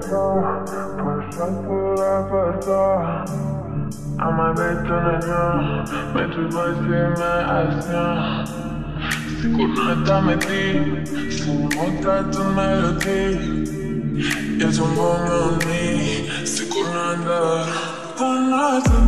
só Passar por apertar Ama betonanya Mental voice me asnya Sikurata meti Simota tu melody It's a moment me Sikuranda Tonight tonight